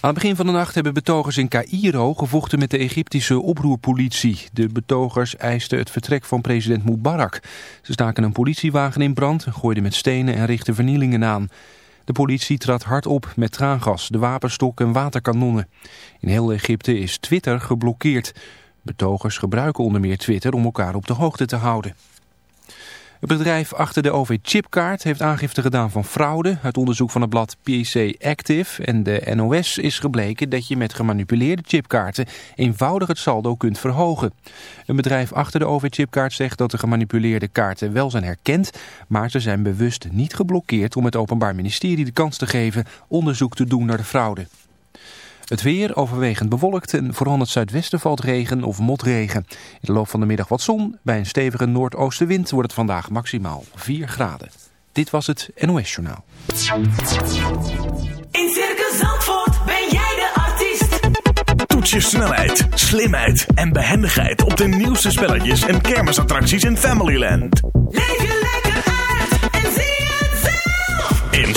Aan het begin van de nacht hebben betogers in Cairo gevochten met de Egyptische oproerpolitie. De betogers eisten het vertrek van president Mubarak. Ze staken een politiewagen in brand, gooiden met stenen en richtten vernielingen aan. De politie trad hard op met traangas, de wapenstok en waterkanonnen. In heel Egypte is Twitter geblokkeerd. Betogers gebruiken onder meer Twitter om elkaar op de hoogte te houden. Het bedrijf achter de OV-chipkaart heeft aangifte gedaan van fraude. Uit onderzoek van het blad PC Active en de NOS is gebleken dat je met gemanipuleerde chipkaarten eenvoudig het saldo kunt verhogen. Een bedrijf achter de OV-chipkaart zegt dat de gemanipuleerde kaarten wel zijn herkend, maar ze zijn bewust niet geblokkeerd om het Openbaar Ministerie de kans te geven onderzoek te doen naar de fraude. Het weer overwegend bewolkt en vooral in het zuidwesten valt regen of motregen. In de loop van de middag wat zon. Bij een stevige noordoostenwind wordt het vandaag maximaal 4 graden. Dit was het NOS Journaal. In Circus Zandvoort ben jij de artiest. Toets je snelheid, slimheid en behendigheid op de nieuwste spelletjes en kermisattracties in Familyland. Leef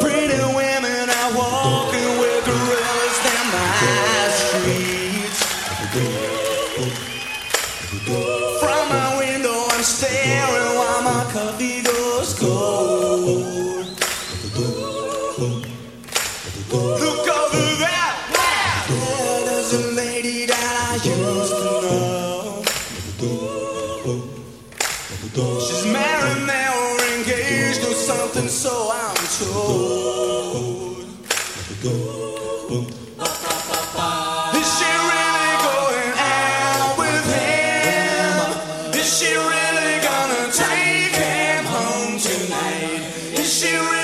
Bring she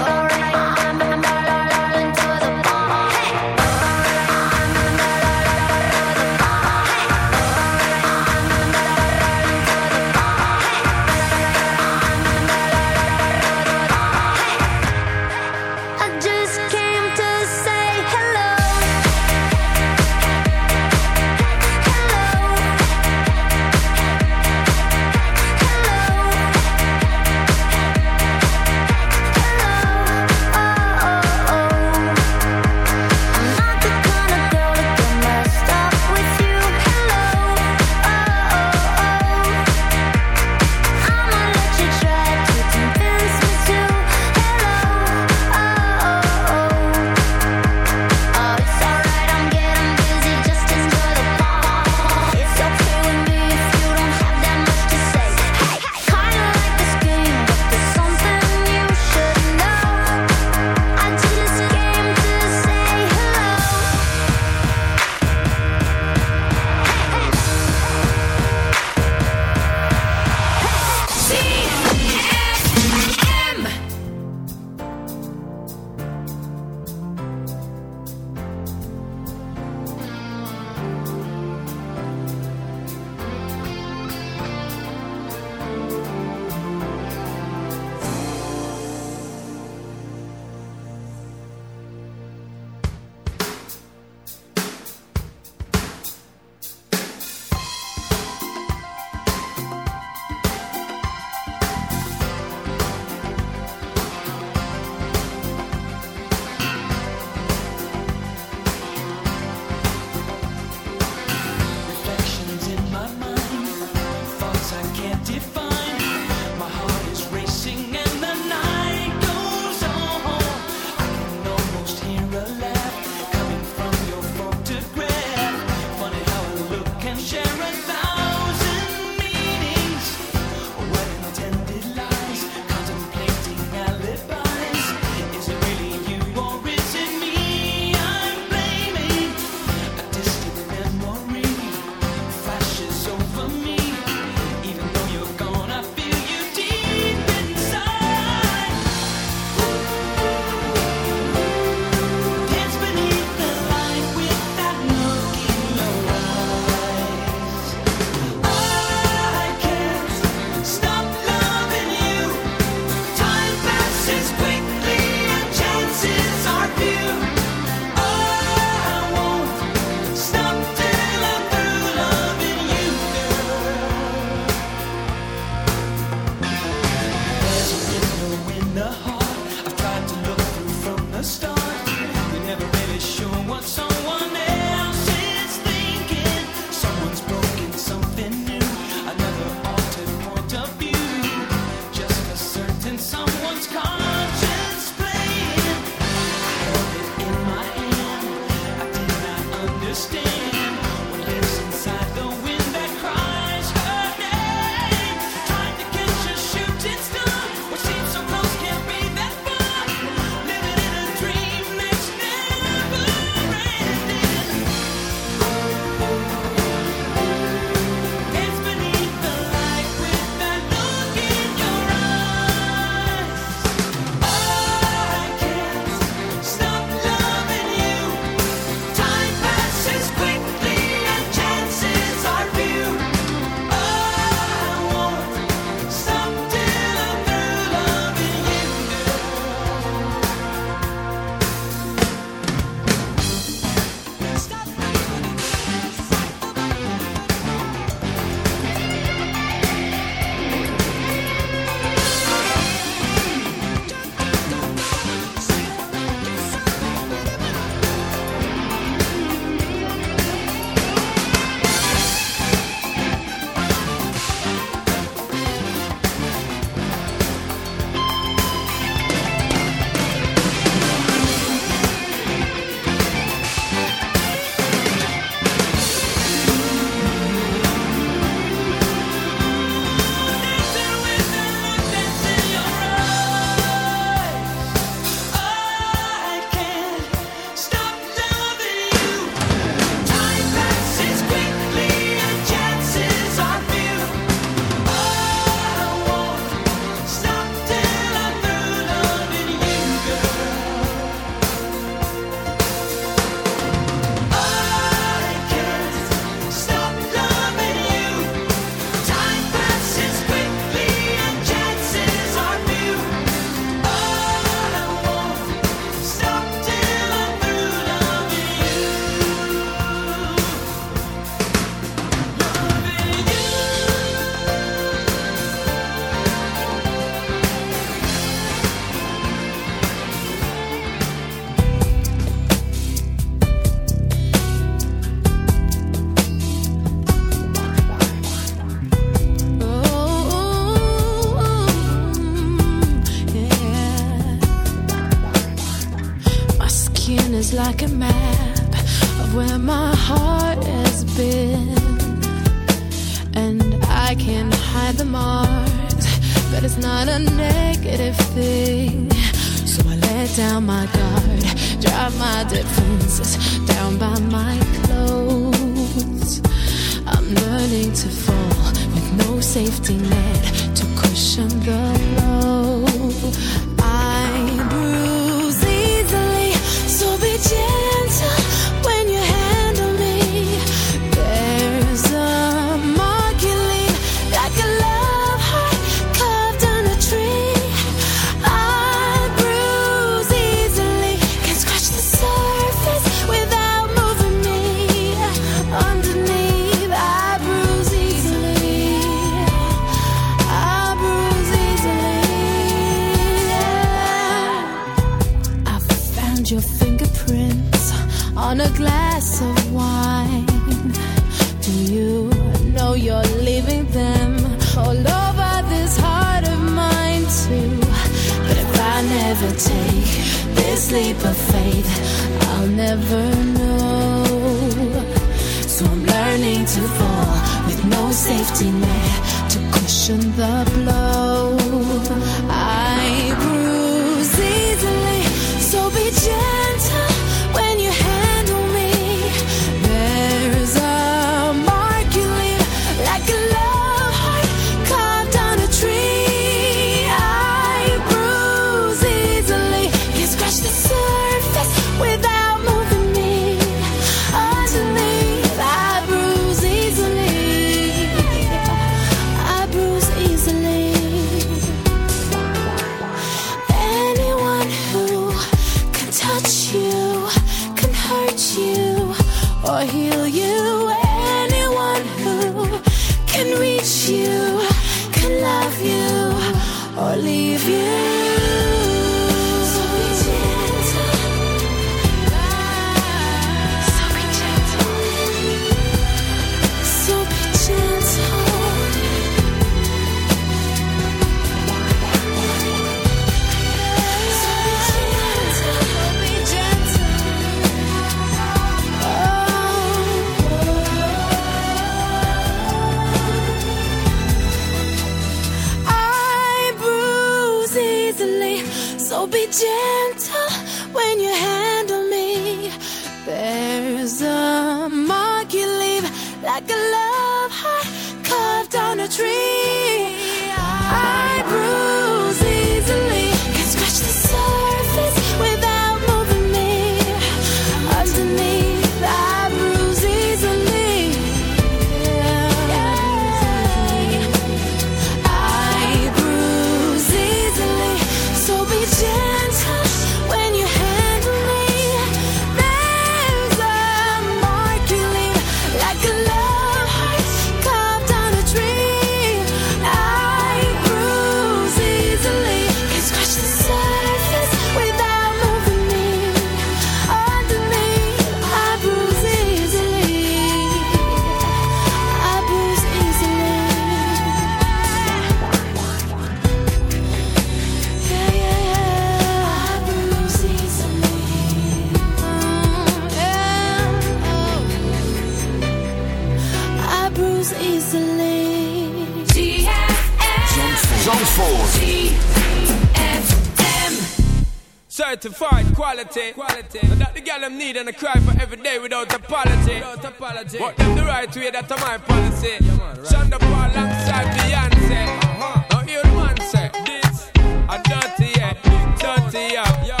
certified quality. quality. So that the girl them need and I cry for every day without apology. Without apology. But them the right way, that's my policy. Yeah, man, right. Shonda Paul alongside Beyonce. Uh-huh. Now you the man say, this, a dirty, yeah, dirty, yeah.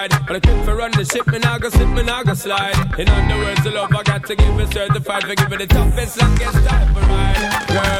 But I keep for run the ship, and I go slip, and I go slide. In other words, the love I got to give is certified. For giving the toughest, longest time for ride. Girl.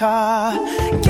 car.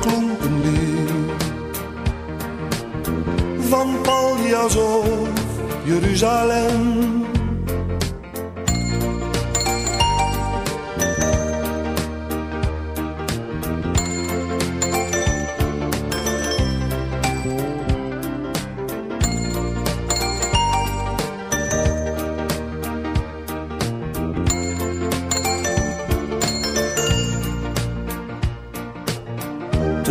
Klonk een lied. Van Paljas of Jeruzalem.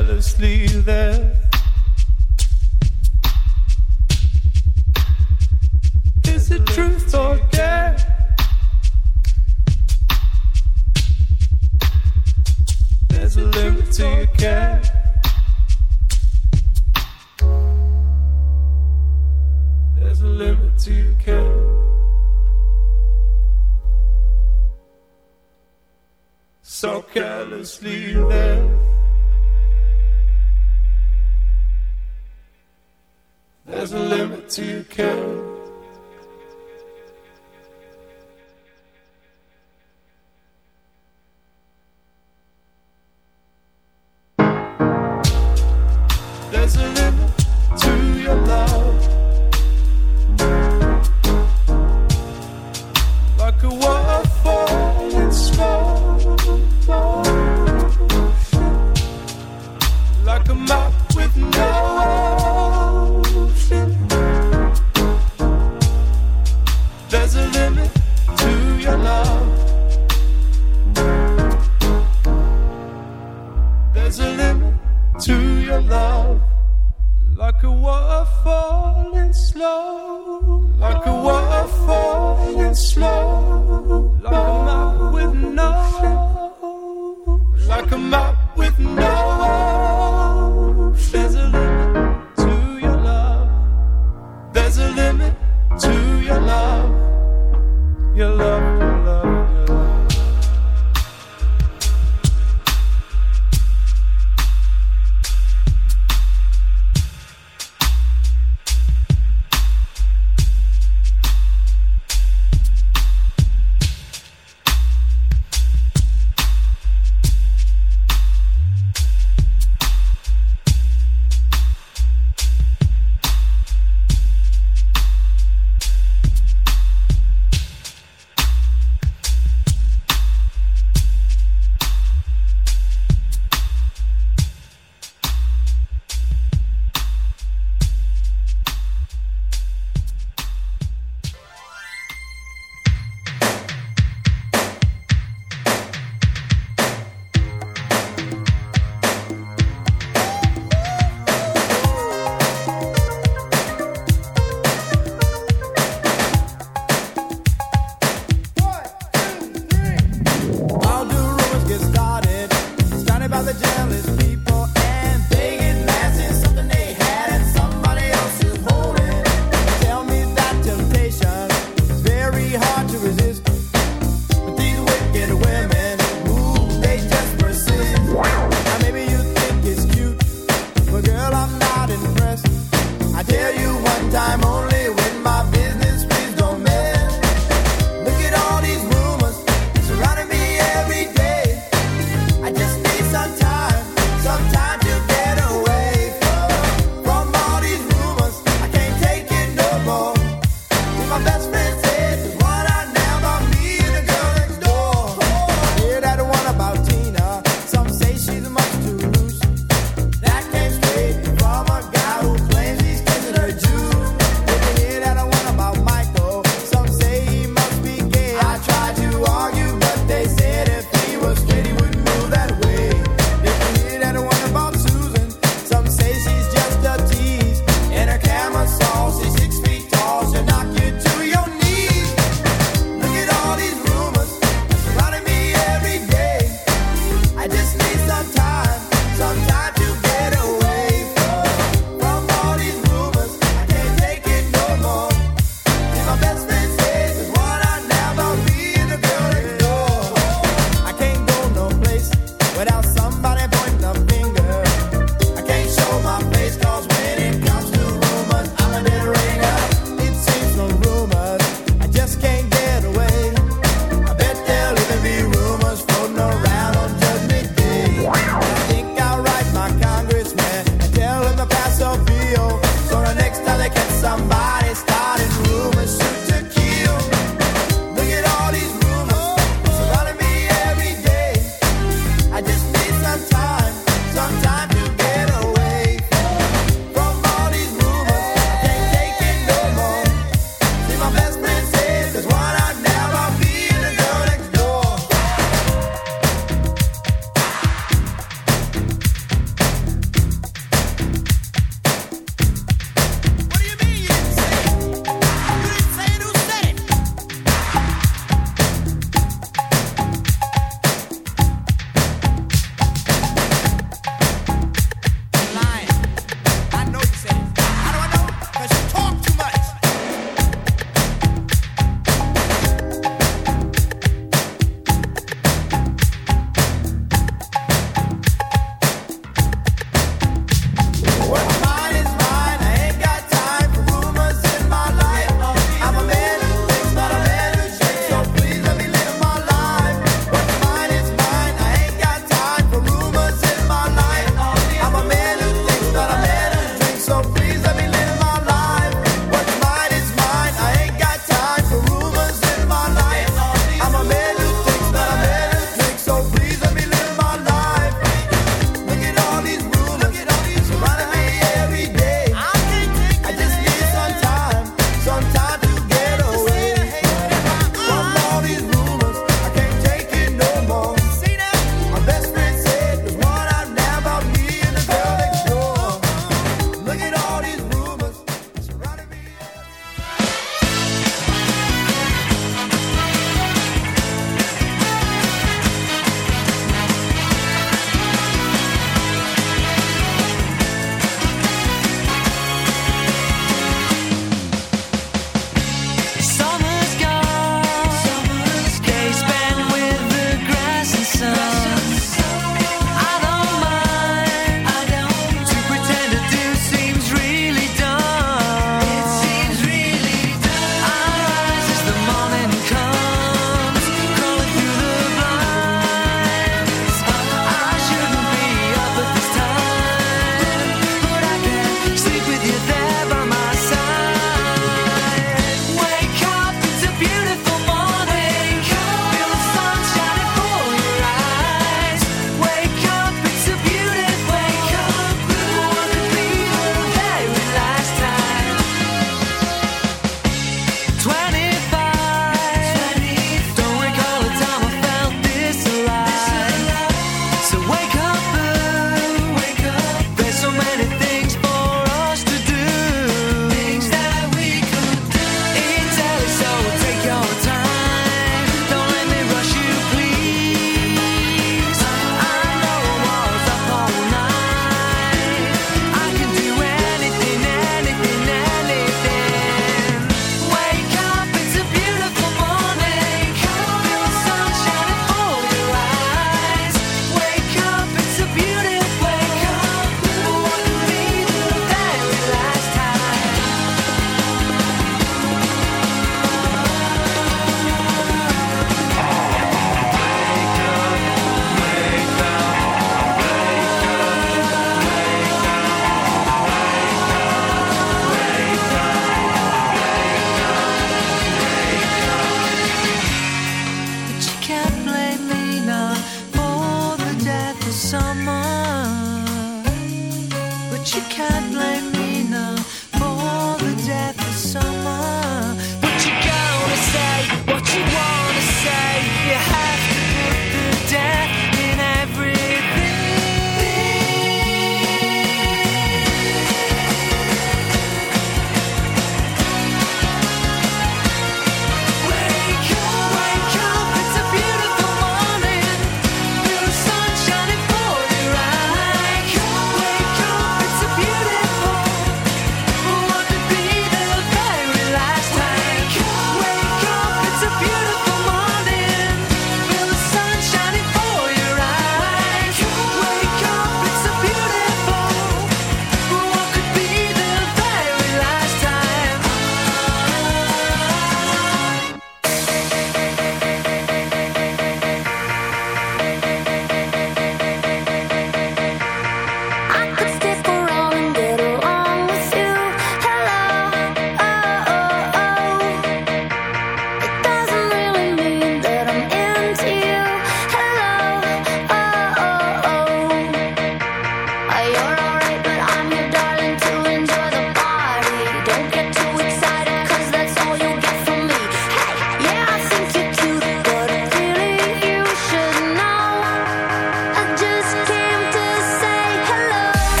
Carelessly there.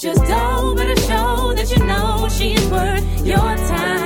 just dough, but a show that you know she's worth your time.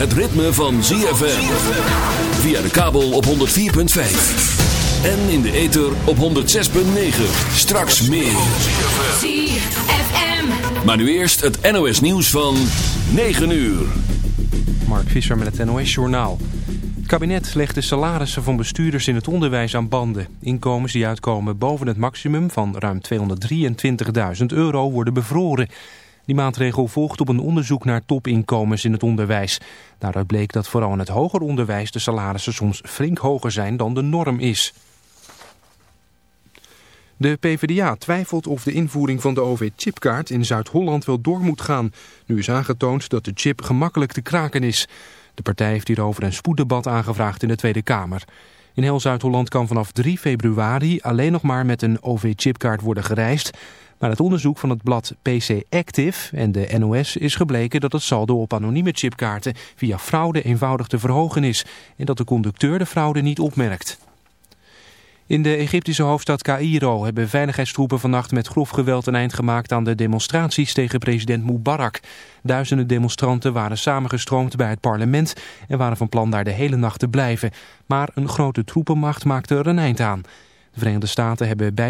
Het ritme van ZFM. Via de kabel op 104.5. En in de ether op 106.9. Straks meer. ZFM. Maar nu eerst het NOS nieuws van 9 uur. Mark Visser met het NOS-journaal. Het kabinet legt de salarissen van bestuurders in het onderwijs aan banden. Inkomens die uitkomen boven het maximum van ruim 223.000 euro worden bevroren. Die maatregel volgt op een onderzoek naar topinkomens in het onderwijs. Daaruit bleek dat vooral in het hoger onderwijs de salarissen soms flink hoger zijn dan de norm is. De PvdA twijfelt of de invoering van de OV-chipkaart in Zuid-Holland wel door moet gaan. Nu is aangetoond dat de chip gemakkelijk te kraken is. De partij heeft hierover een spoeddebat aangevraagd in de Tweede Kamer. In heel Zuid-Holland kan vanaf 3 februari alleen nog maar met een OV-chipkaart worden gereisd. Maar het onderzoek van het blad PC Active en de NOS is gebleken dat het saldo op anonieme chipkaarten via fraude eenvoudig te verhogen is. En dat de conducteur de fraude niet opmerkt. In de Egyptische hoofdstad Cairo hebben veiligheidstroepen vannacht met grof geweld een eind gemaakt aan de demonstraties tegen president Mubarak. Duizenden demonstranten waren samengestroomd bij het parlement en waren van plan daar de hele nacht te blijven. Maar een grote troepenmacht maakte er een eind aan. De Verenigde Staten hebben beide